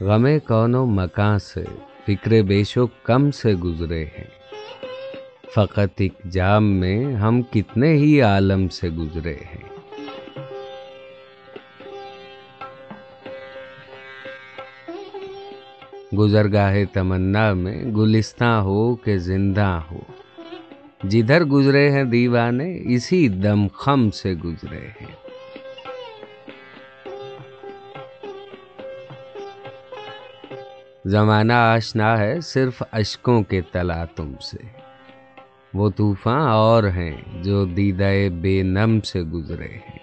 غم کون و مکان سے، فکر بیشو کم سے گزرے ہیں۔ فقط ایک جام میں ہم کتنے ہی عالم سے گزرے ہیں۔ گزرگاہ تمنا میں گلستان ہو کہ زندہ ہو۔ جدھر گزرے ہیں دیوانے، اسی دم خم سے گزرے ہیں۔ زمانہ آشنا ہے صرف اشکوں کے تلا تم سے۔ وہ طوفان اور ہیں جو دیدہ بے نم سے گزرے ہیں۔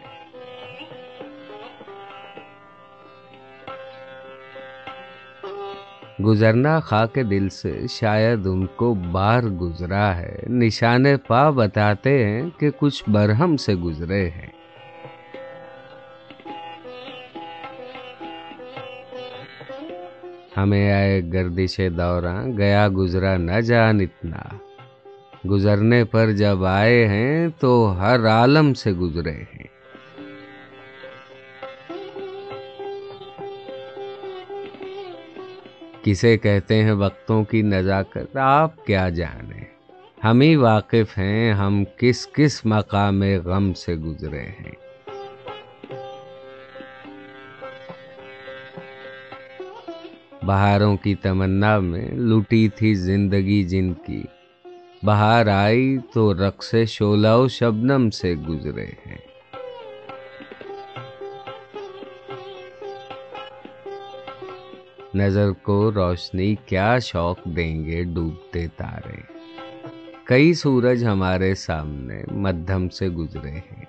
گزرنا خاک دل سے شاید ان کو بار گزرا ہے۔ نشان پا بتاتے ہیں کہ کچھ برہم سے گزرے ہیں۔ ہمیں آئے گردش دوراں گیا گزرا نہ جان اتنا۔ گزرنے پر جب آئے ہیں تو ہر عالم سے گزرے ہیں۔ کسے کہتے ہیں وقتوں کی نزاکت، آپ کیا جانیں؟ ہم ہی واقف ہیں، ہم کس کس مقام غم سے گزرے ہیں۔ بہاروں کی تمنا میں لٹی تھی زندگی جن کی۔ بہار آئی تو رقص شولہ و شبنم سے گزرے ہیں۔ نظر کو روشنی کیا شوق دیں گے ڈوبتے تارے۔ کئی سورج ہمارے سامنے مدھم سے گزرے ہیں۔